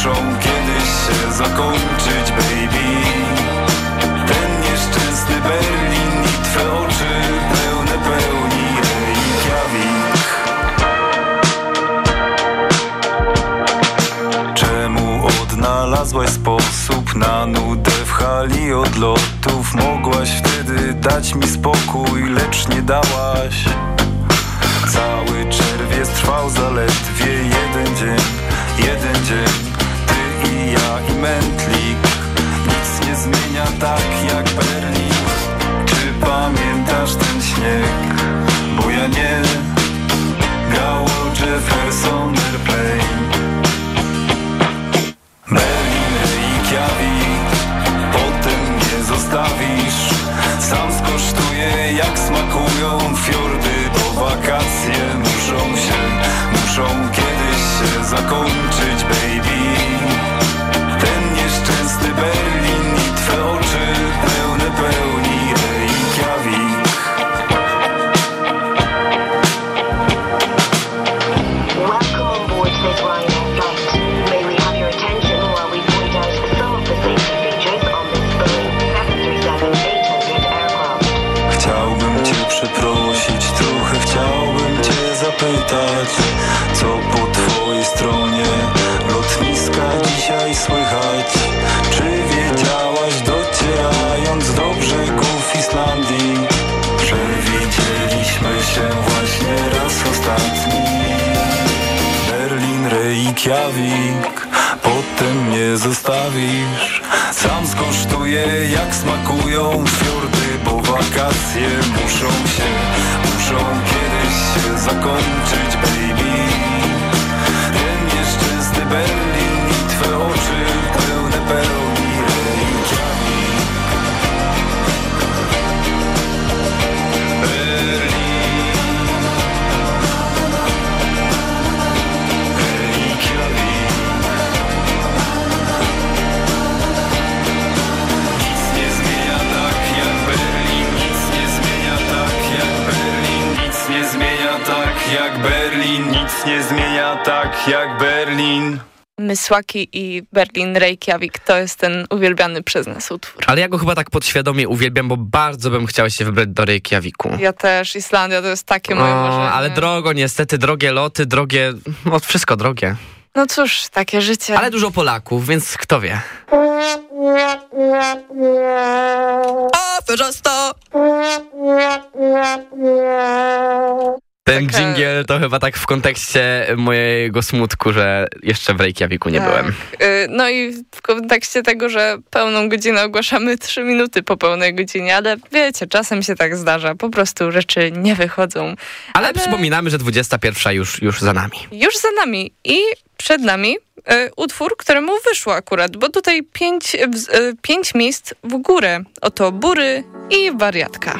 muszą kiedyś się zakończyć, baby. Ten nieszczęsny Berlin i twe oczy pełne pełni Reykjavik. Czemu odnalazłaś sposób na nudę w hali odlotów? Mogłaś wtedy dać mi spokój, lecz nie dałaś. Cały czerwiec trwał zaledwie jeden dzień, jeden dzień Ty i mętlik. Nic nie zmienia tak jak Berlin. Czy pamiętasz ten śnieg? Bo ja nie. Grało Jefferson Airplane. Berlin, Reykjavik Potem mnie zostawisz. Sam skosztuję jak smakują fiordy Bo wakacje muszą się, muszą kiedyś się zakończyć, baby Berlin i twe oczy pełne pełni Reykjavik Welcome on board this Ryanair flight. May we have your attention while we point out some of the safety features on this Boeing 737-800 aircraft. Chciałbym cię przeprosić, trochę chciałbym cię zapytać Reykjavik Potem mnie zostawisz. Sam skosztuję jak smakują fiordy Bo wakacje muszą się, muszą kiedyś się zakończyć, Nic nie zmienia tak jak Berlin Mysłaki i Berlin Reykjavik to jest ten uwielbiany przez nas utwór. Ale ja go chyba tak podświadomie uwielbiam, bo bardzo bym chciał się wybrać do Reykjaviku. Ja też, Islandia to jest takie moje O, marzenie. ale drogo, niestety, drogie loty, drogie, no wszystko drogie. No cóż, takie życie. Ale dużo Polaków, więc kto wie. Aferzasta! Ten Taka- dżingiel to chyba tak w kontekście mojego smutku, że jeszcze w Reykjaviku nie Tak. byłem. Y, No i w kontekście tego, że pełną godzinę ogłaszamy trzy minuty po pełnej godzinie, ale wiecie, czasem się tak zdarza, po prostu rzeczy nie wychodzą. Ale, przypominamy, że 21 już, już za nami. Już za nami i przed nami y, utwór, któremu wyszło akurat, bo tutaj pięć, y, pięć miejsc w górę. Oto Bury i Wariatka.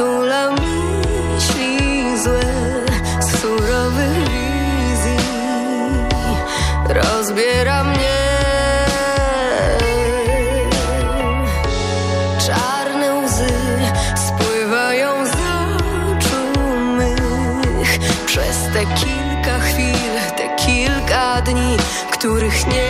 Otula myśli złe z surowych wizji. Rozbiera mnie czarne łzy spływają z oczu mych przez te kilka chwil, te kilka dni, których nie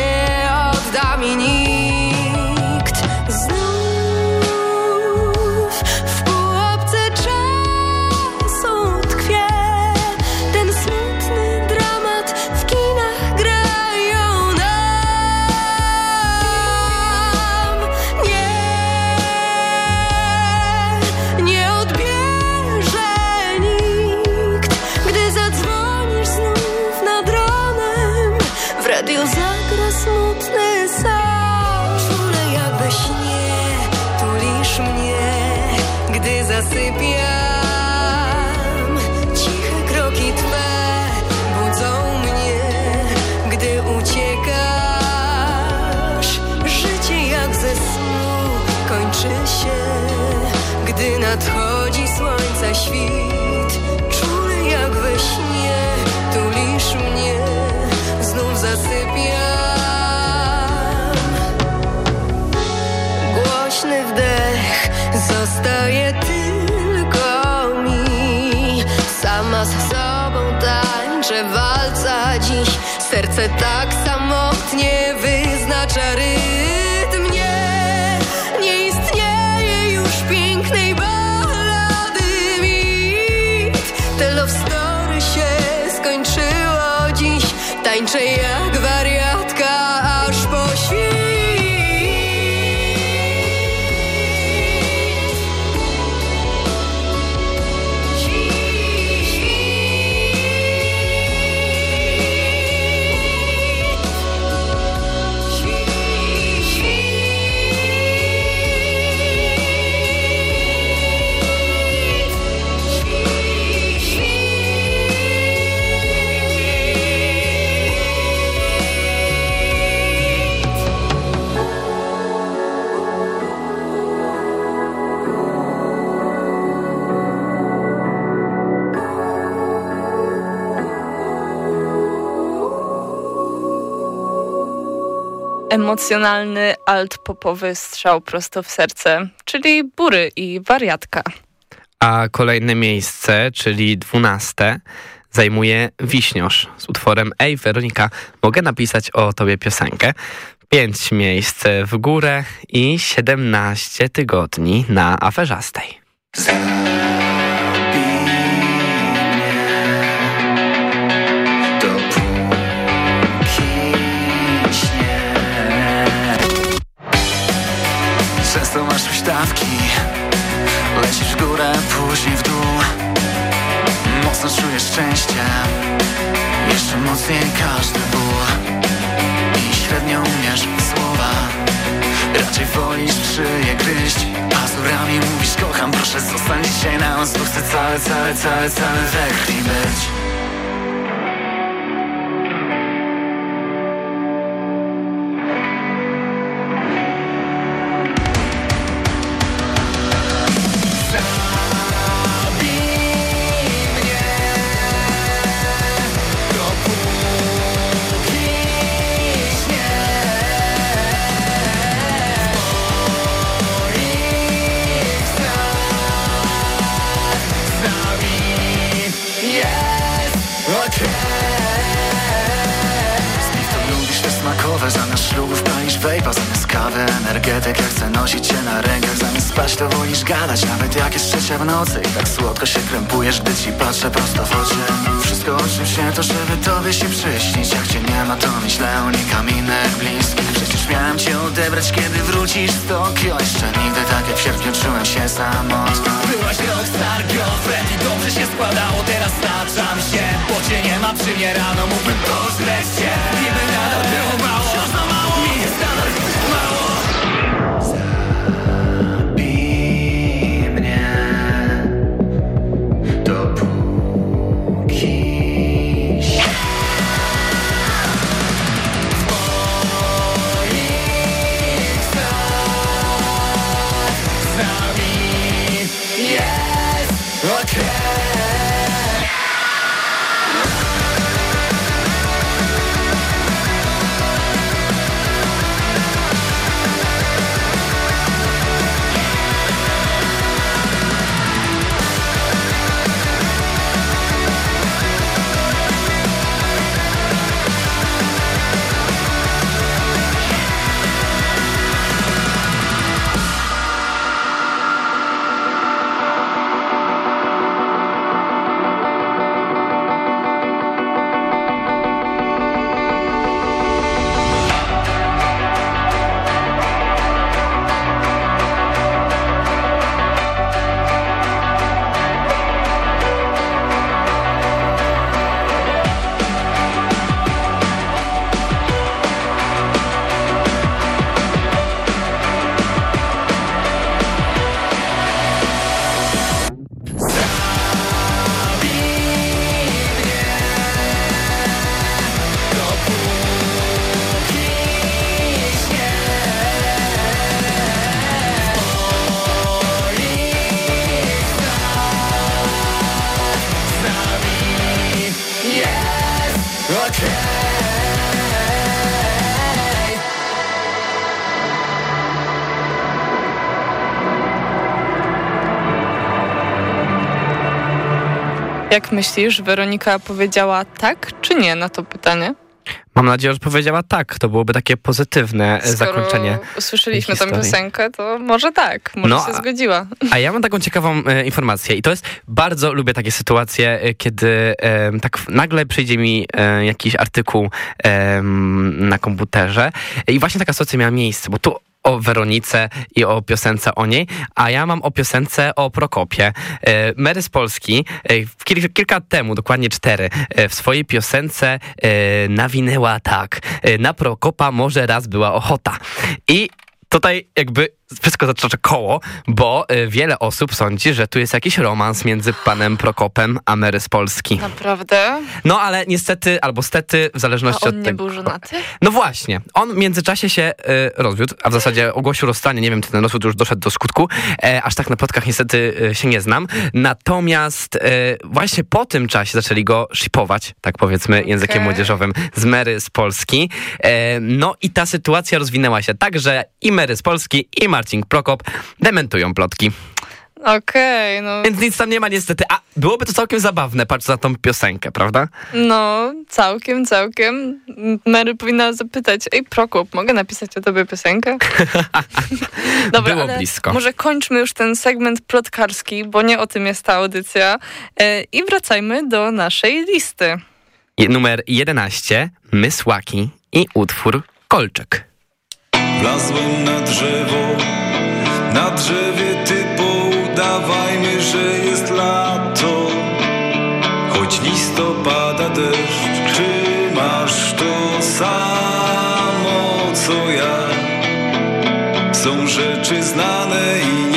sypiam Ciche kroki Twe budzą mnie, gdy uciekasz. Życie jak ze snu kończy się, gdy nadchodzi słońca świt. Czule jak we śnie tulisz mnie, znów zasypiam. Głośny wdech zostaje Ty. Z sobą tańczę walca dziś. Serce tak samotnie wyznacza rytm. Nie, nie istnieje już pięknej ballady mit. Te love story się skończyło dziś. Tańczę jak Emocjonalny alt-popowy strzał prosto w serce, czyli bury i wariatka. A kolejne miejsce, czyli dwunaste, zajmuje Wiśniosz z utworem Ej Weronika, mogę napisać o tobie piosenkę. Pięć miejsc w górę i 17 tygodni na aferzastej. Lecisz w górę, później w dół. Mocno czujesz szczęście. Jeszcze mocniej każdy ból. I średnio umiesz słowa. Raczej wolisz szyję gryźć Pazurami mówisz kocham Proszę zostań dzisiaj na Bo chcę cały, cały, cały, cały we krwi być jak jest trzecia w nocy tak słodko się krępujesz Gdy ci patrzę prosto w oczy. Wszystko o czym się to żeby tobie się przyśnić. Jak cię nie ma to myślę o nikaminek bliskich Przecież miałem cię odebrać kiedy wrócisz z Tokio Jeszcze nigdy tak jak w sierpniu czułem się samotny Byłaś rockstar girlfriend i dobrze się składało Teraz staczam się, bo cię nie ma przy mnie rano Mógłbym pożreć cię, niby nadal było mało Jak myślisz, Weronika powiedziała tak czy nie na to pytanie? Mam nadzieję, że powiedziała tak. To byłoby takie pozytywne e, Skoro zakończenie. usłyszeliśmy tę piosenkę, to może tak, może No, się zgodziła. A ja mam taką ciekawą e, informację i to jest, bardzo lubię takie sytuacje, e, kiedy e, tak nagle przyjdzie mi e, jakiś artykuł na komputerze i właśnie taka sytuacja miała miejsce, bo tu o Weronice i o piosence o niej, a ja mam o piosence o Prokopie. E, Mary z Polski e, kil, kilka lat temu, dokładnie cztery, e, w swojej piosence nawinęła tak. Na Prokopa może raz była ochota. I tutaj jakby wszystko zaczyna koło, bo y, wiele osób sądzi, że tu jest jakiś romans między panem Prokopem a Mary z Polski. Naprawdę? No ale niestety, albo stety, w A zależności on od nie tego. był żonaty? No właśnie, on w międzyczasie się y, rozwiódł, a w zasadzie ogłosił rozstanie, nie wiem czy ten rozwód już doszedł do skutku, e, aż tak na plotkach niestety e, się nie znam. Natomiast e, właśnie po tym czasie zaczęli go shipować, tak powiedzmy językiem Okej. młodzieżowym, z Mary z Polski. E, no i ta sytuacja rozwinęła się tak, że i Mary z Polski i Marcin Prokop dementują plotki. Okej, no, Więc nic tam nie ma niestety, a byłoby to całkiem zabawne, patrz na tą piosenkę, prawda? no całkiem, całkiem. Mary powinna zapytać, ej Prokop, mogę napisać o tobie piosenkę? Dobra, Było blisko. może kończmy już ten segment plotkarski, bo nie o tym jest ta audycja e, i wracajmy do naszej listy. Numer 11, Mysłaki i utwór Kolczyk. Wlazłem na drzewo, na drzewie typu udawajmy, że jest lato. Choć listopada deszcz, czy masz to samo co ja? Są rzeczy znane i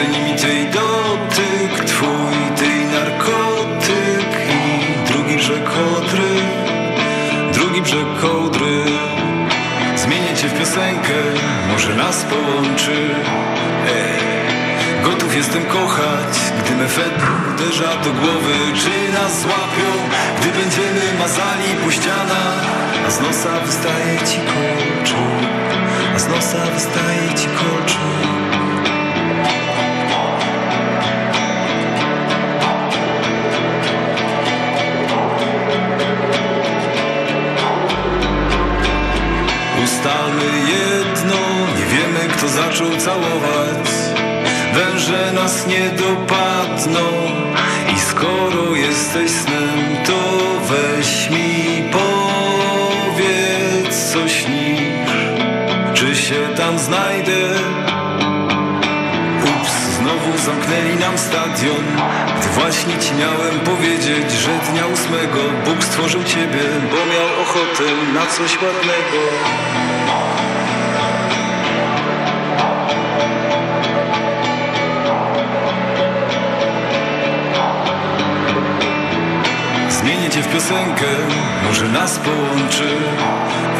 Między nimi ty dotyk, twój, ty narkotyk i drugi brzeg Odry, drugi brzeg kołdry. Zmienię cię w piosenkę, może nas połączy. Ej. Gotów jestem kochać, gdy mefet uderza do głowy Czy nas złapią, gdy będziemy mazali po ścianach A z nosa wystaje ci kolczyk A z nosa wystaje ci kolczyk Ustalmy jedno, nie wiemy kto zaczął całować. Węże nas nie dopadną. I skoro jesteś snem, to weź mi powiedz co śnisz Czy się tam znajdę? Ups, znowu zamknęli nam stadion. Gdy właśnie ci miałem powiedzieć, że dnia ósmego Bóg stworzył ciebie, bo miał ochotę na coś ładnego Zmienię cię w piosenkę, może nas połączy.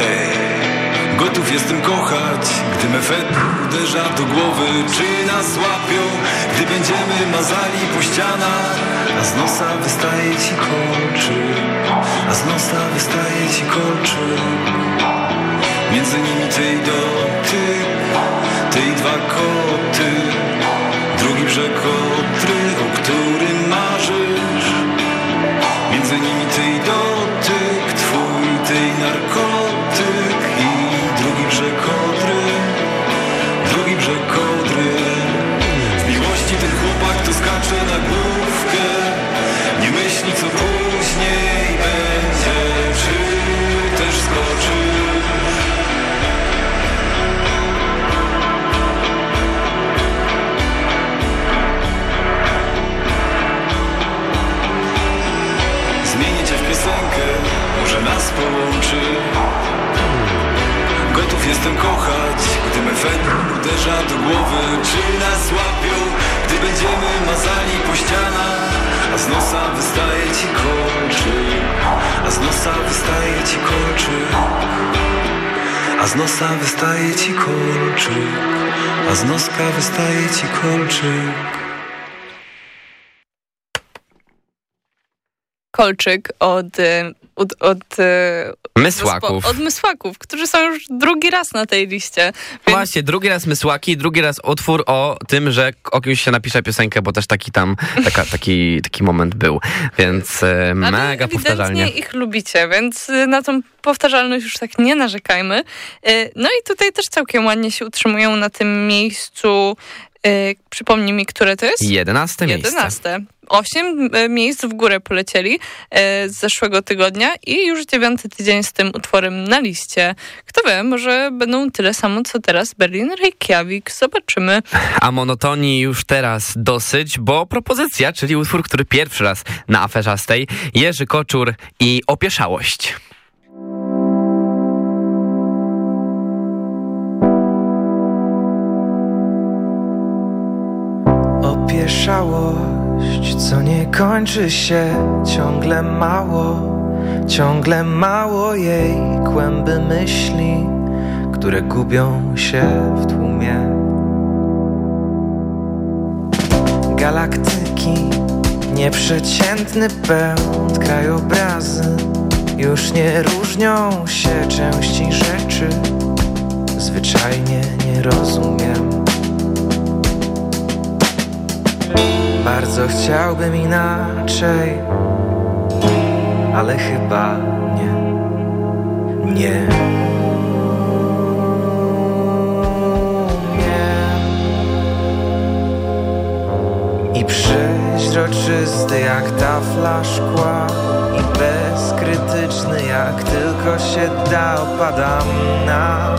Ej. Gotów jestem kochać, gdy mefet uderza do głowy. Czy nas złapią, gdy będziemy mazali po ścianach? A z nosa wystaje ci kolczyk A z nosa wystaje ci kolczyk Między nimi ty i dotyk Ty i dwa koty. Drugi brzeg Odry, o którym marzysz Między nimi ty i dotyk Twój, ty i narkotyk I drugi brzeg Odry Drugi brzeg Odry. W miłości ten chłopak to skacze na główkę Nie myśli co później połączy. Gotów jestem kochać, gdy mefet uderza do głowy. Czy nas łapią, gdy będziemy mazali po ścianach? A z nosa wystaje ci kolczyk A z nosa wystaje ci kolczyk A z nosa wystaje ci kolczyk A z noska wystaje ci kolczyk kolczyk od, y, od, od, y, Mysłaków. od mysłaków, którzy są już drugi raz na tej liście. Więc Właśnie, drugi raz Mysłaki, drugi raz utwór o tym, że o kimś się napisze piosenkę, bo też taki tam, taka, taki, taki moment był. Więc e, ale mega powtarzalnie. ich lubicie, więc y, na tą powtarzalność już tak nie narzekajmy. No i tutaj też całkiem ładnie się utrzymują na tym miejscu. Y, Przypomnij mi, które to jest? 11 miejsce. 11. Osiem e, miejsc w górę polecieli e, z zeszłego tygodnia i już dziewiąty tydzień z tym utworem na liście. Kto wie, może będą tyle samo, co teraz Berlin Reykjavik. Zobaczymy. A monotonii już teraz dosyć, bo propozycja, czyli utwór, który pierwszy raz na aferzastej, Jerzy Koczur i Opieszałość. Opieszałość, co nie kończy się, ciągle mało, ciągle mało jej kłęby myśli, które gubią się w tłumie. Galaktyki, nieprzeciętny pęd, krajobrazy już nie różnią się części rzeczy, zwyczajnie nie rozumiem. Bardzo chciałbym inaczej, ale chyba nie. Nie. umiem. I przeźroczysty jak tafla szkła I bezkrytyczny jak tylko się da Opadam na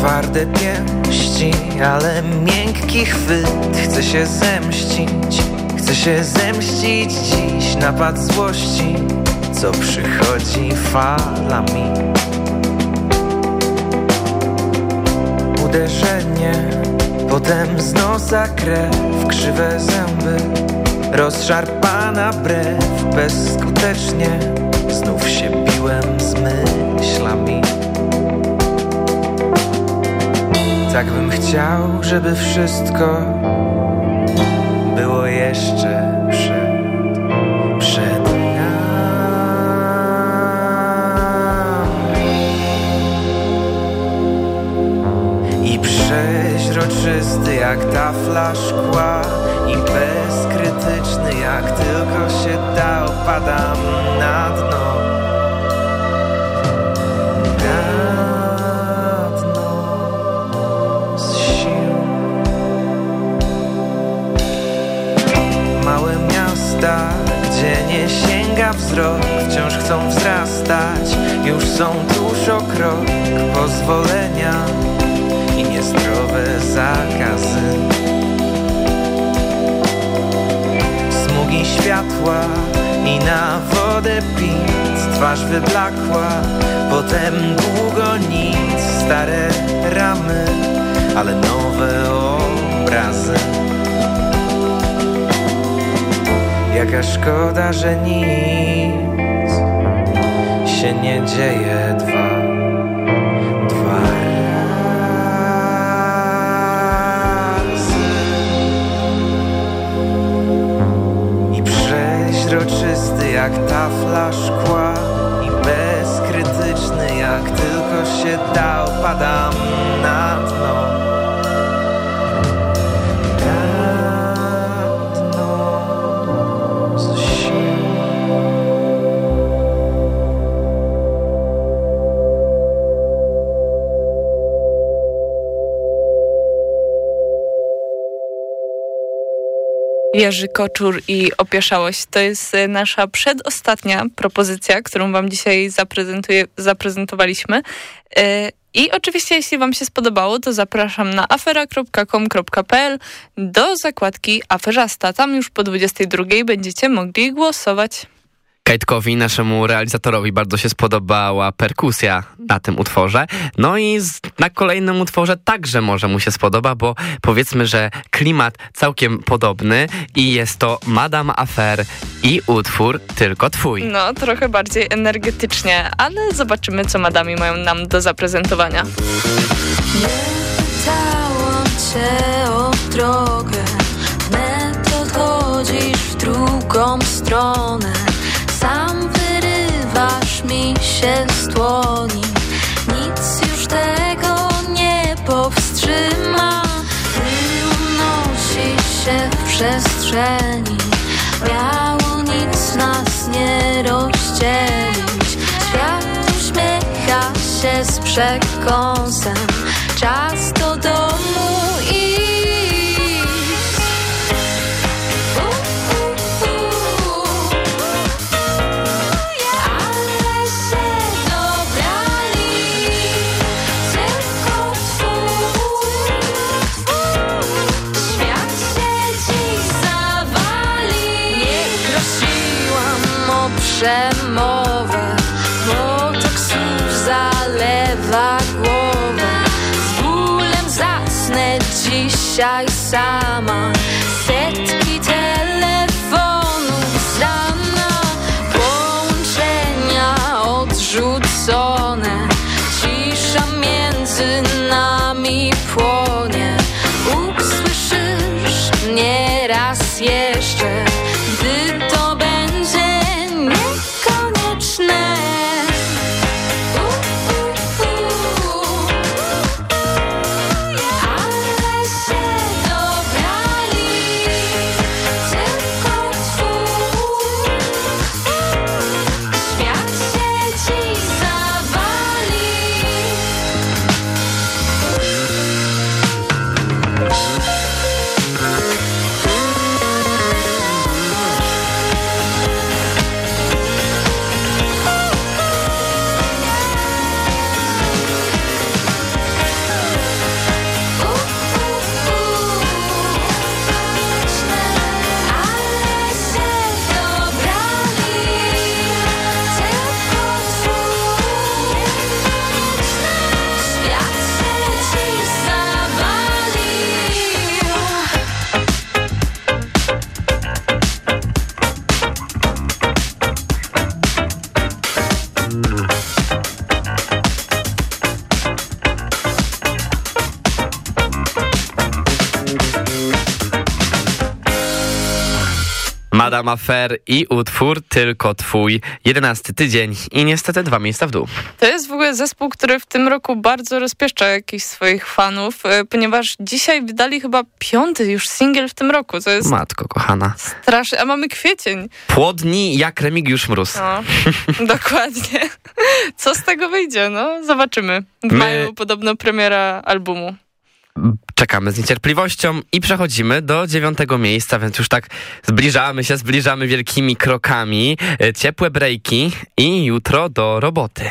Twarde pięści, ale miękki chwyt Chcę się zemścić, chcę się zemścić dziś Napad złości, co przychodzi falami. Uderzenie, potem z nosa krew Krzywe zęby, rozszarpana brew. Bezskutecznie znów się biłem Tak bym chciał, żeby wszystko było jeszcze przed, przed nami. I przeźroczysty jak tafla szkła I bezkrytyczny jak tylko się da Opadam na dno nie sięga wzrok Wciąż chcą wzrastać, już są tuż o krok Pozwolenia i niezdrowe zakazy. Smugi światła i na wodę pic Twarz wyblakła, potem długo nic Stare ramy, ale nowe obrazy Jaka szkoda, że nic się nie dzieje. Dwa, dwa razy. I przeźroczysty jak tafla szkła I bezkrytyczny jak tylko się da Opadam Jerzy Koczur i Opieszałość. To jest e, nasza przedostatnia propozycja, którą wam dzisiaj zaprezentowaliśmy. E, I oczywiście, jeśli wam się spodobało, to zapraszam na afera.com.pl do zakładki Aferzasta. Tam już po 22 będziecie mogli głosować. Kajtkowi, naszemu realizatorowi, bardzo się spodobała perkusja na tym utworze. No i z, na kolejnym utworze także może mu się spodoba, bo powiedzmy, że klimat całkiem podobny i jest to Madame Affair i utwór Tylko Twój. No, trochę bardziej energetycznie, ale zobaczymy, co madami mają nam do zaprezentowania. Pytałam cię o drogę Wnet odchodzisz w drugą stronę Sam wyrywasz mi się z dłoni. Nic już tego nie powstrzyma. Ty unosisz się w przestrzeni. Miało nic nas nie rozdzielić. Świat uśmiecha się z przekąsem. Czas do domu Madame Affair i utwór Tylko Twój. Jedenasty tydzień i niestety dwa miejsca w dół. To jest w ogóle zespół, który w tym roku bardzo rozpieszcza jakichś swoich fanów, e, ponieważ dzisiaj wydali chyba piąty już singiel w tym roku. To jest Matko kochana. straszne. A mamy kwiecień. Płodni jak Remigiusz Mróz. No, dokładnie. Co z tego wyjdzie? No, zobaczymy. W My- maju podobno premiera albumu. Czekamy z niecierpliwością i przechodzimy do dziewiątego miejsca, więc już tak zbliżamy się, zbliżamy wielkimi krokami. E, Ciepłe breaki i jutro do roboty.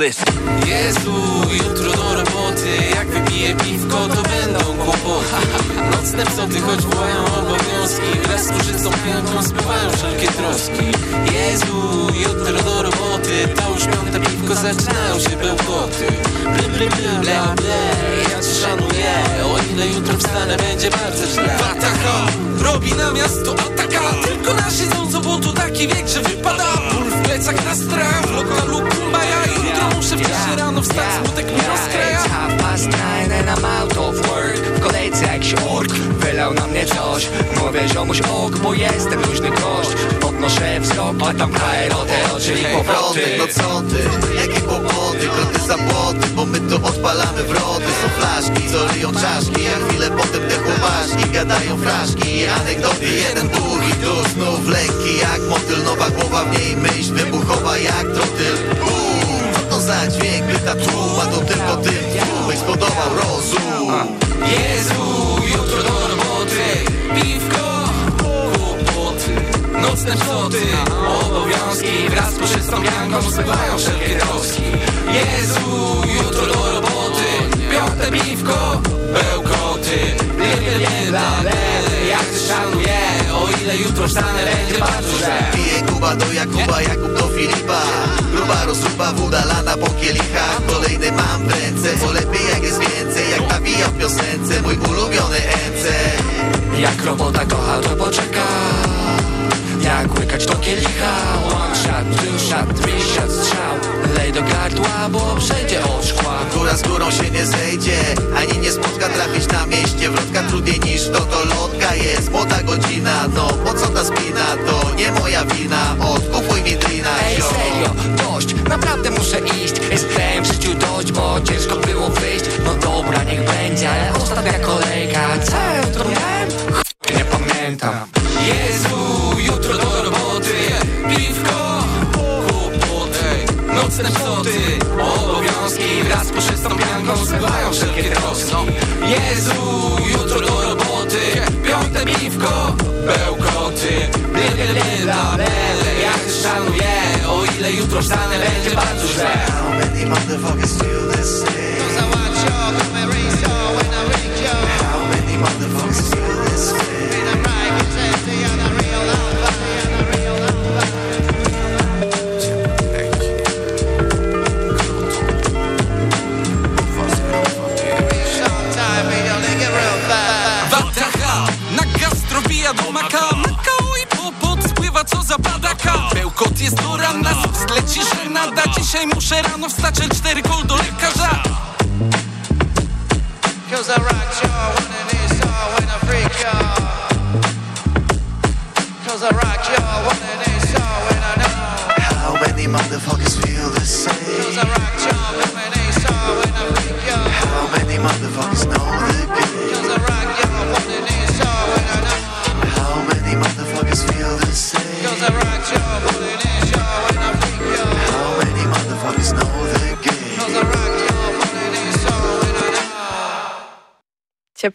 Listen. Jezu, jutro do roboty Jak wypiję kłopoty Nocne psoty, choć wołają obowiązki Wraz z kurzystą pianką spływają wszelkie troski. Jezu, jutro do roboty To już piąte piwko, zaczynają się bełkoty. Bly, bly, bly, ble, ble Ja cię szanuję. O ile jutro wstanę, będzie bardzo źle. Ataka, robi na miasto ataka Tylko na siedząco, bo tu taki wiek, że wypada. Ból plecach na strach, w lokalu kumbaya I jutro muszę wcześniej rano wstać, smutek mi rozkraja. Past nine and I'm out of work. W kolejce jak się ork wylał na mnie coś. Mówię ziomuś ok, bo jestem luźny gość Podnoszę wzrok, a tam KROT, czyli powroty. No co ty, jakie kłopoty, kroty zapłoty Bo my to odpalamy wrody. Są flaszki, co ryją czaszki A chwilę potem te chłopaszki Gadają fraszki, anegdoty Jeden buch i tu znów lęki Jak motyl, nowa głowa w niej myśl Wybuchowa jak trotyl. Bum, co to za dźwięk, pyta tłum A to tylko tym tłum eksplodował. Rozum. Jezu, jutro do roboty. Piwko, Nocne psoty, obowiązki Wraz z puszystą pianką spływają wszelkie troski. Jezu, jutro do roboty. Piąte piwko, bełkoty. Blie, blie, blie, bla, jutro wstanę będzie bardzo źle. Pije Kuba do Jakuba, Jakub do Filipa. Gruba rozruba, woda lana po kielichach. Kolejny mam w ręce, co lepiej jak jest więcej. Jak nawija w piosence, mój ulubiony MC Jak robota kocha, to poczeka Jak łykać do kielicha One shot, two shot, three shot, strzał. Lej do gardła, bo przejdzie od szkła. Góra z górą się nie zejdzie Ani nie spotka. Trafić na mieście Wrotka trudniej niż to, to lotka. Jest Młoda godzina, no po co ta spina? To nie moja wina, odkupuj mi drina Ej, serio, dość, naprawdę muszę iść. Jest w życiu dość, bo ciężko było wyjść. No dobra, niech będzie, ale ostatnia kolejka. Co ja jutro miałem? Ch- Nie pamiętam Jezu, jutro do roboty Piwko, kłopoty Nocne psoty, obowiązki Wraz z puszystą pianką zbywają wszelkie troski Jezu, jutro do roboty Piąte piwko, bełkoty Byle, byle, byle, byle Ja też szanuję O ile jutro wstanę będzie bardzo źle. How many motherfuckers feel the same? How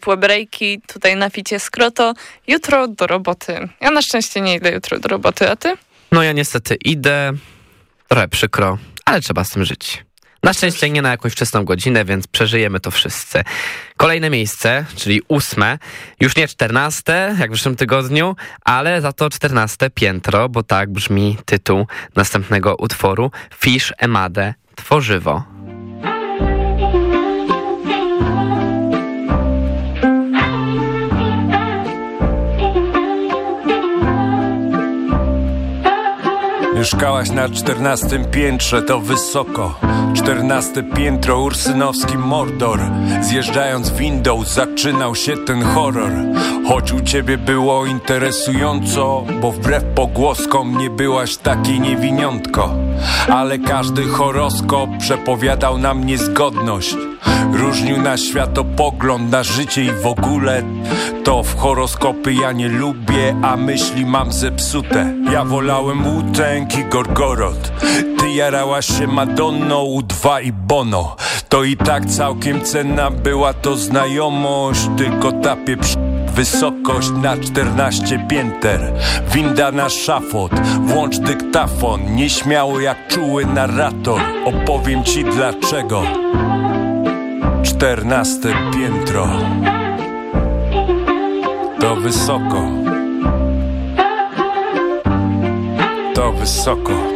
Ciepłe brejki, tutaj napicie skroto. Jutro do roboty. Ja na szczęście nie idę jutro do roboty, a ty? No ja niestety idę, trochę przykro, ale trzeba z tym żyć. Na szczęście nie na jakąś wczesną godzinę, więc przeżyjemy to wszyscy. Kolejne miejsce, czyli ósme, już nie czternaste, jak w zeszłym tygodniu, ale za to czternaste piętro, bo tak brzmi tytuł następnego utworu Fish Emade Tworzywo. Mieszkałaś na czternastym piętrze, to wysoko. Czternaste piętro, ursynowski Mordor. Zjeżdżając windą zaczynał się ten horror. Choć u ciebie było interesująco Bo wbrew pogłoskom nie byłaś takiej niewiniątko. Ale każdy horoskop przepowiadał nam niezgodność Różnił na światopogląd, na życie i w ogóle. To w horoskopy ja nie lubię, a myśli mam zepsute. Ja wolałem Wu-Tang i Gorgorod Ty jarałaś się Madonną, U2 i Bono. To i tak całkiem cenna była to znajomość Tylko ta pieprz... Wysokość na 14 pięter. Winda na szafot Włącz dyktafon. Nieśmiało jak czuły narrator. Opowiem ci dlaczego Czternaste piętro. To wysoko. To wysoko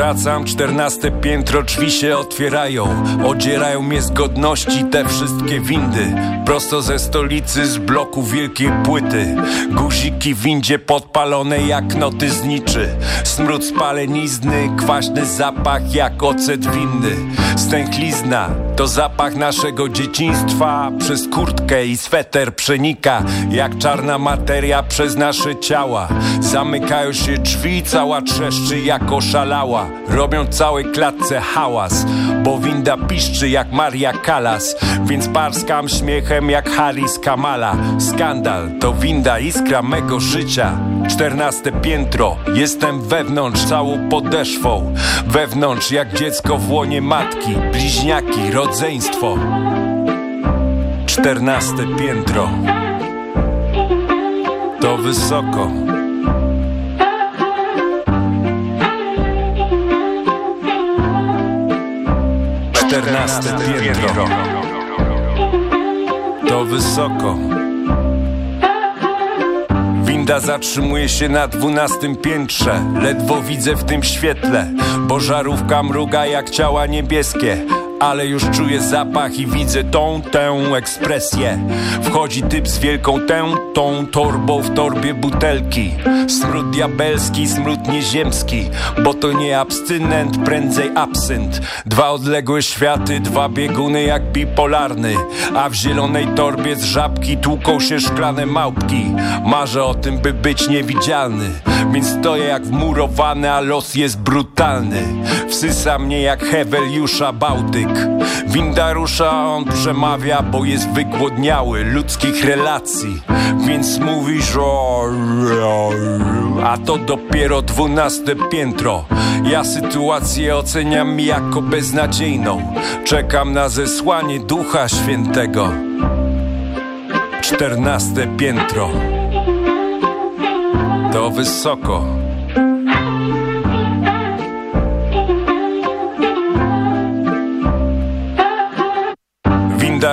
Wracam, czternaste piętro, drzwi się otwierają. Odzierają mnie z godności te wszystkie windy. Prosto ze stolicy, z bloku wielkiej płyty. Guziki w windzie podpalone jak noty zniczy Smród spalenizny, kwaśny zapach jak ocet winny. Stęchlizna to zapach naszego dzieciństwa. Przez kurtkę i sweter przenika Jak czarna materia przez nasze ciała. Zamykają się drzwi, cała trzeszczy jak oszalała Robią całej klatce hałas Bo winda piszczy jak Maria Kalas Więc parskam śmiechem jak Haris Kamala. Skandal to winda iskra mego życia. Czternaste piętro Jestem wewnątrz całą podeszwą. Wewnątrz jak dziecko w łonie matki Bliźniaki, rodzeństwo. Czternaste piętro. To wysoko czternaste piętro To wysoko. Winda zatrzymuje się na dwunastym piętrze. Ledwo widzę w tym świetle. Bo żarówka mruga jak ciała niebieskie ale już czuję zapach i widzę tą, tę ekspresję. Wchodzi typ z wielką tę, tą torbą w torbie butelki. Smród diabelski, smród nieziemski Bo to nie abstynent, prędzej absynt. Dwa odległe światy, dwa bieguny jak bipolarny A w zielonej torbie z żabki tłuką się szklane małpki. Marzę o tym, by być niewidzialny Więc stoję jak wmurowany, a los jest brutalny. Wsysa mnie jak Heweliusza Bałtyk. Winda rusza, on przemawia, bo jest wygłodniały ludzkich relacji. Więc mówisz o... A to dopiero dwunaste piętro. Ja sytuację oceniam jako beznadziejną. Czekam na zesłanie Ducha Świętego. Czternaste piętro To wysoko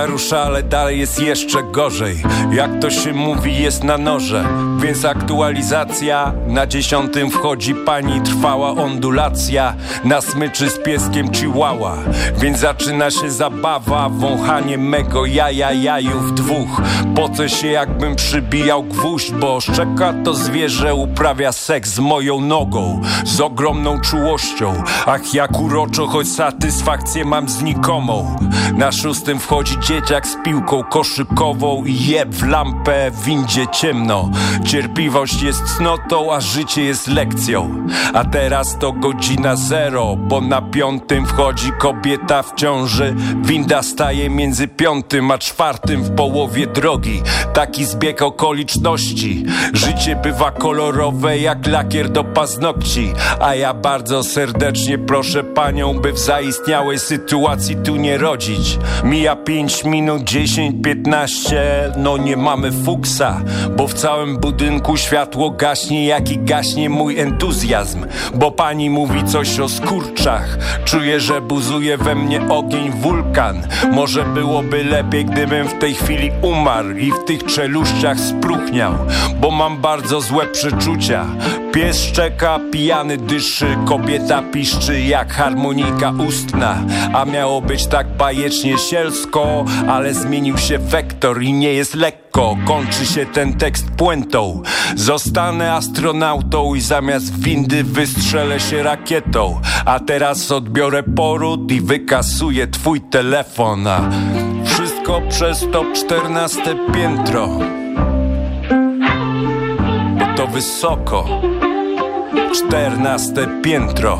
rusza, ale dalej jest jeszcze gorzej. Jak to się mówi, jest na noże. Więc aktualizacja. Na dziesiątym wchodzi pani Trwała ondulacja. Na smyczy z pieskiem chihuahua. Więc zaczyna się zabawa Wąchanie mego jaja jajów dwóch. Poce się jakbym przybijał gwóźdź Bo szczeka to zwierzę uprawia seks z moją nogą Z ogromną czułością. Ach jak uroczo, choć satysfakcję mam znikomą. Na szóstym wchodzi dzieciak z piłką koszykową i jeb w lampę w windzie ciemno. Cierpliwość jest cnotą, a życie jest lekcją. A teraz to godzina zero, bo na piątym wchodzi kobieta w ciąży. Winda staje między piątym a czwartym w połowie drogi. Taki zbieg okoliczności. Życie bywa kolorowe jak lakier do paznokci. A ja bardzo serdecznie proszę panią, by w zaistniałej sytuacji tu nie rodzić. Mija 5 minut, 10, 15 No nie mamy fuksa Bo w całym budynku światło gaśnie Jak i gaśnie mój entuzjazm. Bo pani mówi coś o skurczach. Czuję, że buzuje we mnie ogień wulkan. Może byłoby lepiej, gdybym w tej chwili umarł I w tych czeluściach spruchniał. Bo mam bardzo złe przeczucia. Pies szczeka, pijany dyszy. Kobieta piszczy jak harmonika ustna. A miało być tak bajecznie sielsko Ale zmienił się wektor i nie jest lekko. Kończy się ten tekst puentą. Zostanę astronautą i zamiast windy wystrzelę się rakietą. A teraz odbiorę poród i wykasuję twój telefon. A wszystko przez to czternaste piętro. Bo to wysoko. Czternaste piętro.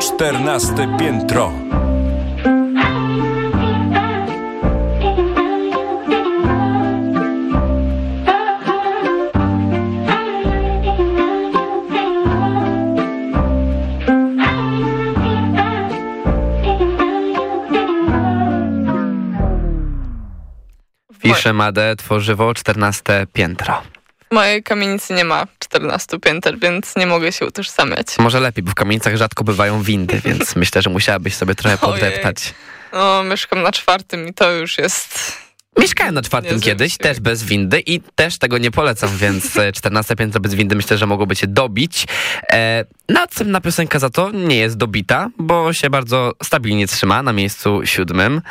Czternaste piętro Pisze Made, tworzywo, 14 piętro. W mojej kamienicy nie ma 14 pięter, więc nie mogę się utożsamiać. Może lepiej, bo w kamienicach rzadko bywają windy, więc myślę, że musiałabyś sobie trochę podeptać. No, mieszkam na czwartym i to już jest... Mieszkałem na czwartym kiedyś, wysiłek. też bez windy i też tego nie polecam, więc e, 14 piętro bez windy myślę, że mogłoby cię dobić. E, następna piosenka za to nie jest dobita, bo się bardzo stabilnie trzyma na miejscu siódmym.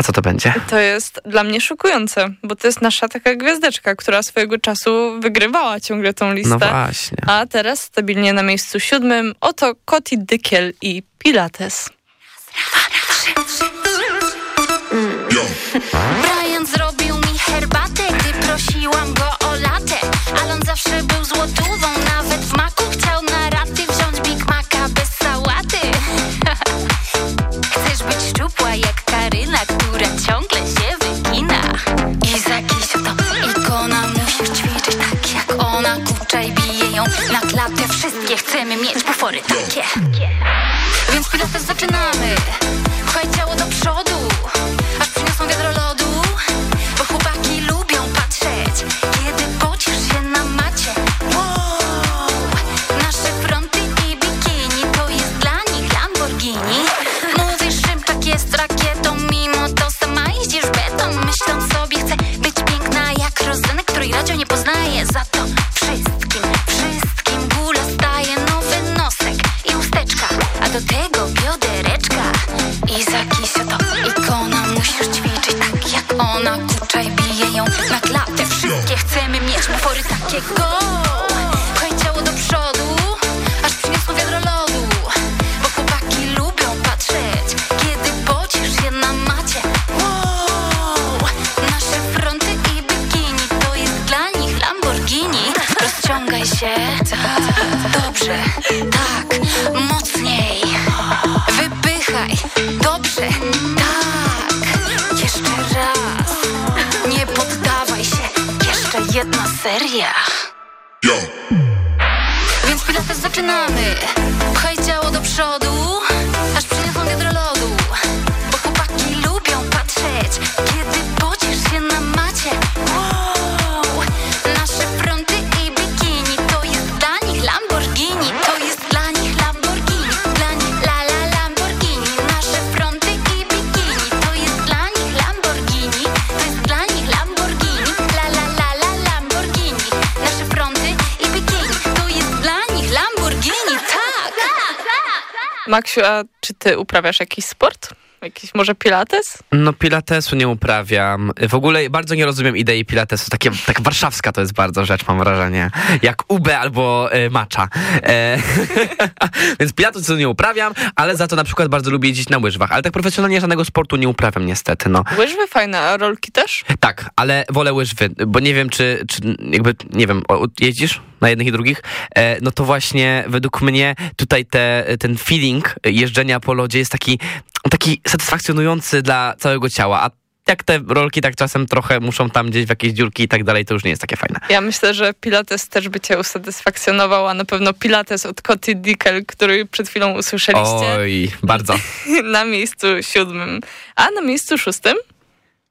A co to będzie? To jest dla mnie szokujące, bo to jest nasza taka gwiazdeczka, która swojego czasu wygrywała ciągle tą listę. No właśnie. A teraz stabilnie na miejscu siódmym oto Koti Dykiel i Pilates. Brian zrobił mi herbatę, gdy prosiłam go o latę Ale on zawsze był złotówą, i bije ją na klatę, wszystkie chcemy mieć bufory takie. Więc pilates zaczynamy, pchaj ciało do przodu. Aż przyniosą wiadro go Pchaj ciało do przodu Aż przyniosą wiadro lodu. Bo chłopaki lubią patrzeć Kiedy bocisz je na macie. Wow! Nasze fronty i bikini To jest dla nich Lamborghini. Rozciągaj się. Dobrze Jeszcze Maksiu, a czy ty uprawiasz jakiś sport? Jakiś może pilates? No pilatesu nie uprawiam. W ogóle bardzo nie rozumiem idei pilatesu. Takie, tak warszawska to jest bardzo rzecz, mam wrażenie. Jak UB albo e, macza. E, więc pilatesu nie uprawiam, ale za to na przykład bardzo lubię jeździć na łyżwach. Ale tak profesjonalnie żadnego sportu nie uprawiam niestety, no. Łyżwy fajne, a rolki też? Tak, ale wolę łyżwy, bo nie wiem, czy, czy jakby, nie wiem, jeździsz na jednych i drugich, e, no to właśnie według mnie tutaj te, ten feeling jeżdżenia po lodzie jest taki, taki satysfakcjonujący dla całego ciała, a jak te rolki tak czasem trochę muszą tam gdzieś w jakieś dziurki i tak dalej, to już nie jest takie fajne. Ja myślę, że pilates też by cię usatysfakcjonował, a na pewno pilates od Coty Dickel, który przed chwilą usłyszeliście Oj, bardzo. na miejscu siódmym. A na miejscu szóstym?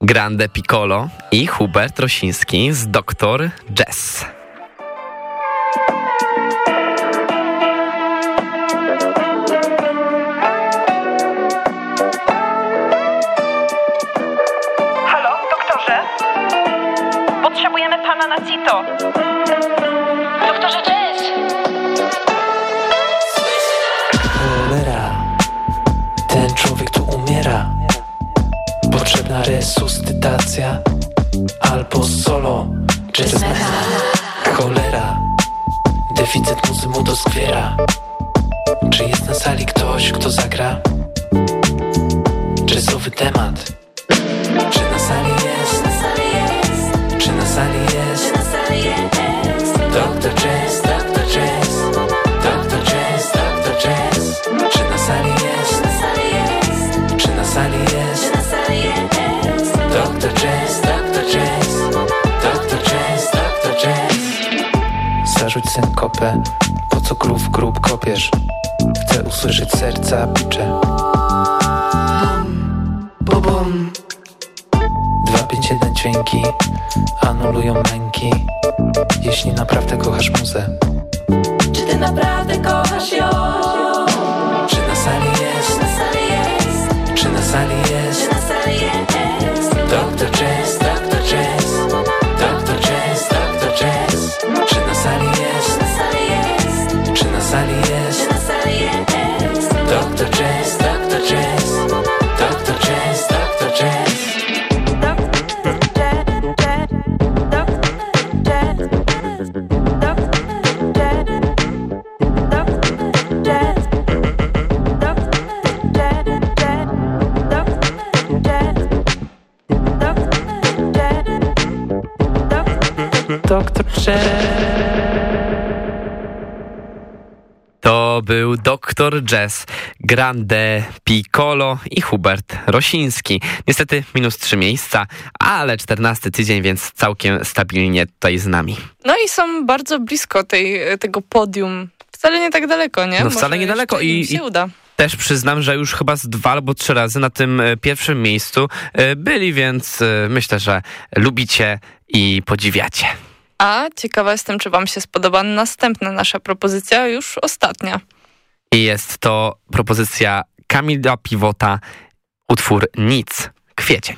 Grande Piccolo i Hubert Rosiński z Doktor Jazz. Resuscytacja albo solo jazzmana. Cholera, deficyt muzy mu doskwiera. Czy jest na sali ktoś, kto zagra? Po co grób grób kopiesz? Chcę usłyszeć serca bicze. Bum, bum. 251 dźwięki anulują męki. Doktor Jazz. To był Doktor Jazz, Grande Piccolo i Hubert Rosiński. Niestety minus trzy miejsca, ale czternasty tydzień, więc całkiem stabilnie tutaj z nami. No i są bardzo blisko tej, tego podium. Wcale nie tak daleko, nie? No wcale Może niedaleko i- się uda. Też przyznam, że już chyba z dwa albo trzy razy na tym e, pierwszym miejscu e, byli, więc e, myślę, że lubicie i podziwiacie. A ciekawa jestem, czy wam się spodoba następna nasza propozycja, już ostatnia. I jest to propozycja Kamila Piwota, utwór Nic, kwiecień.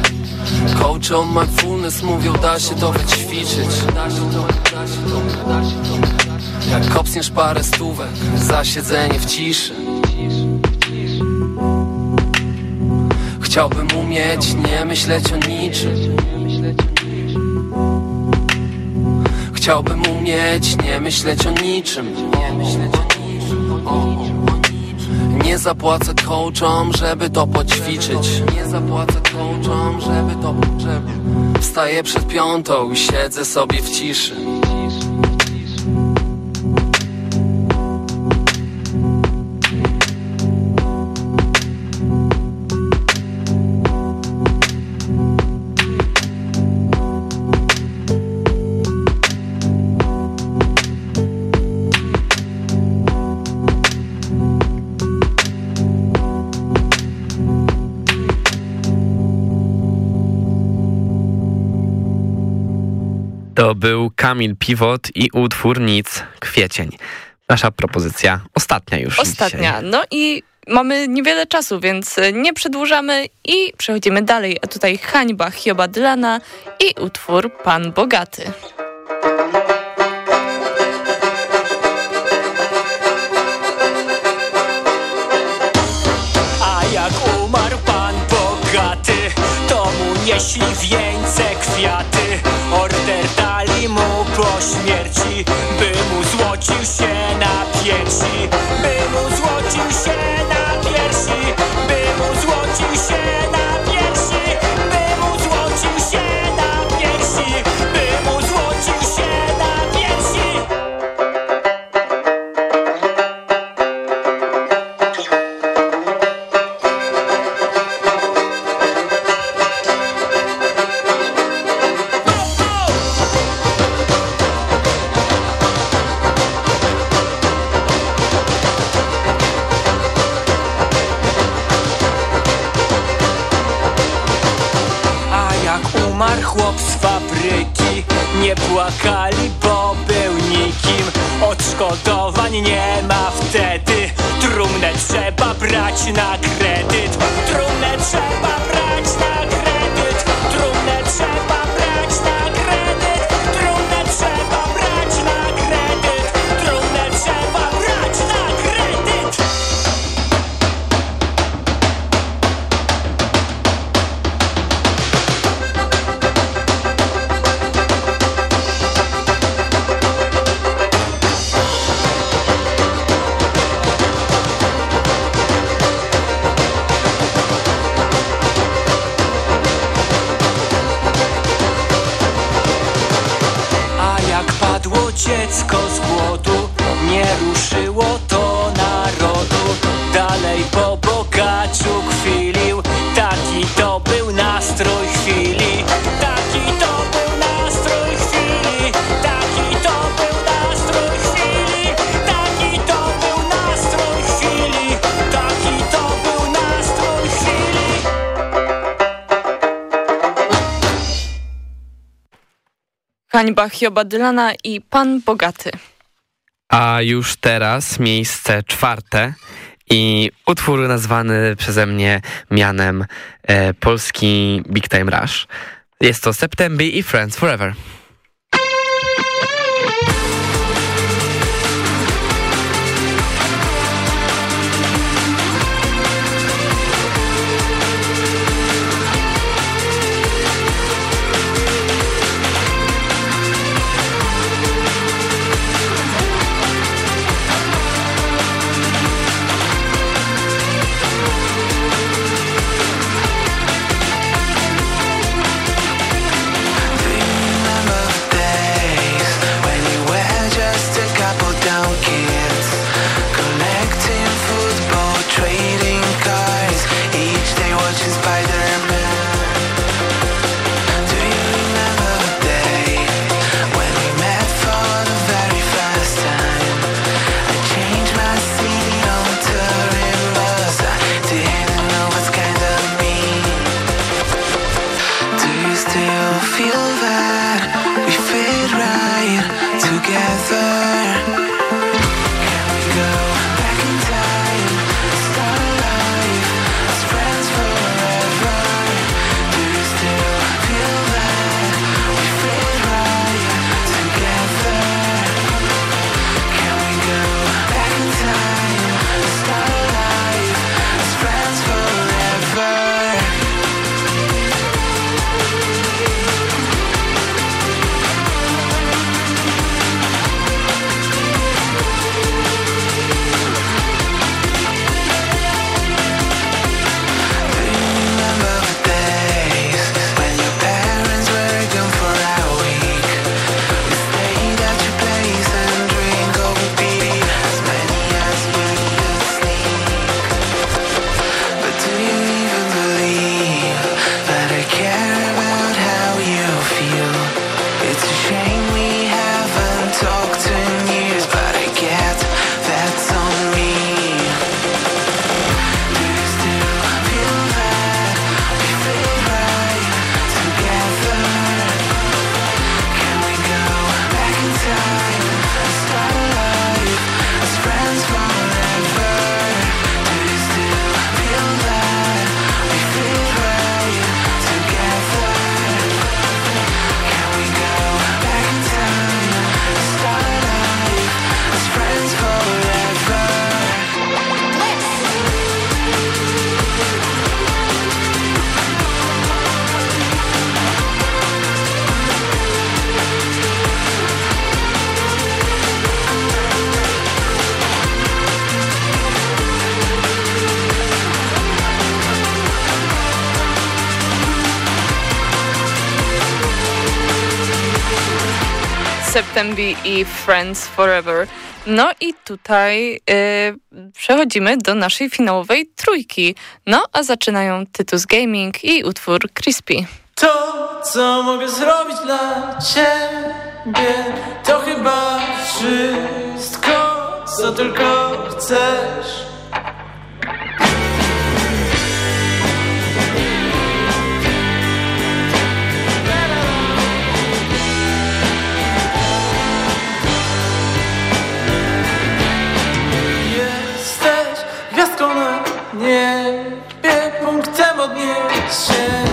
Coach on mindfulness mówią da się to wyćwiczyć. Jak kopsniesz parę stówek za siedzenie w ciszy. Chciałbym umieć nie myśleć o niczym. Chciałbym umieć nie myśleć o niczym. Nie zapłacę coachom, żeby to poćwiczyć. Nie zapłacę coachom, żeby to... Żeby... Wstaję przed piątą i siedzę sobie w ciszy był Kamil Piwot i utwór Nic Kwiecień. Nasza propozycja ostatnia już Ostatnia. Dzisiaj. No i mamy niewiele czasu, więc nie przedłużamy i przechodzimy dalej. A tutaj hańba Hioba Dylana i utwór Pan Bogaty. A jak umarł pan bogaty, to mu nieśli wieńce by mu złocił się na piersi, by mu złocił się na piersi, by mu złocił się Boba Dylana i Pan Bogaty. A już teraz miejsce czwarte i utwór nazwany przeze mnie mianem e, polski Big Time Rush. Jest to September i Friends Forever. SMB i Friends Forever. No i tutaj yy, przechodzimy do naszej finałowej trójki. No a zaczynają Tytus Gaming i utwór Crispy. To, co mogę zrobić dla ciebie, to chyba wszystko, co tylko chcesz. action.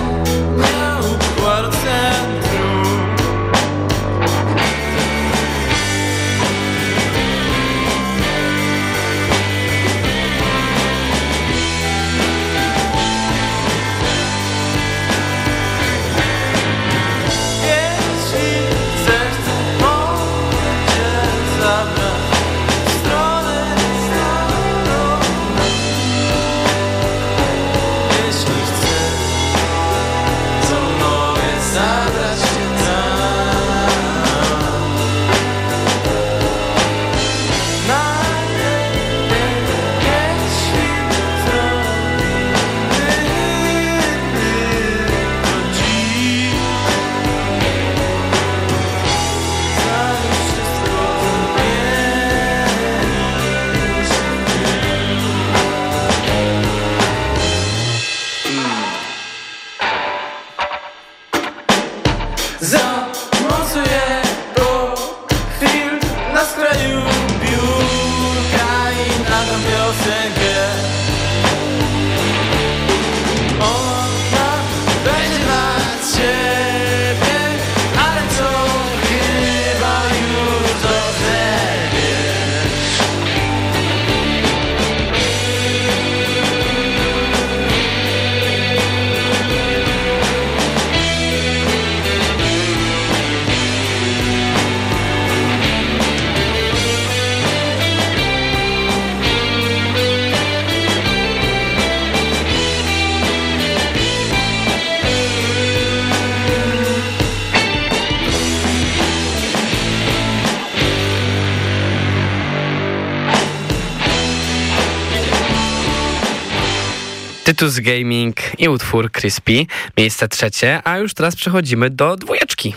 Tytus Gaming i utwór Crispy, miejsce trzecie, a już teraz przechodzimy do dwójeczki.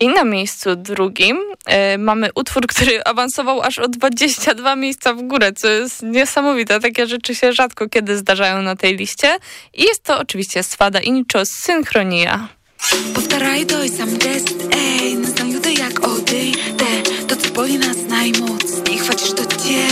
I na miejscu drugim y, mamy utwór, który awansował aż o 22 miejsca w górę, co jest niesamowite. Takie rzeczy się rzadko kiedy zdarzają na tej liście. I jest to oczywiście Swada Incho Synchronia. Powtaraj to i sam test, ej, naznajuty jak odejdę. To, co boli nas najmocniej, chwacisz to cię.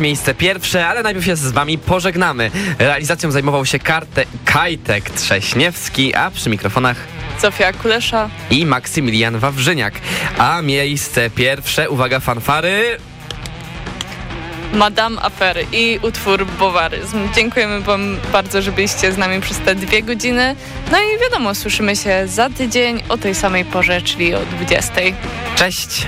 Miejsce pierwsze, ale najpierw się z wami pożegnamy. Realizacją zajmował się Karte, Kajtek Trześniewski, a przy mikrofonach Zofia Kulesza. i Maksymilian Wawrzyniak. A miejsce pierwsze, uwaga, fanfary. Madame Afery i utwór Bowaryzm. Dziękujemy Wam bardzo, że byliście z nami przez te dwie godziny. No i wiadomo, słyszymy się za tydzień o tej samej porze, czyli o 20. Cześć!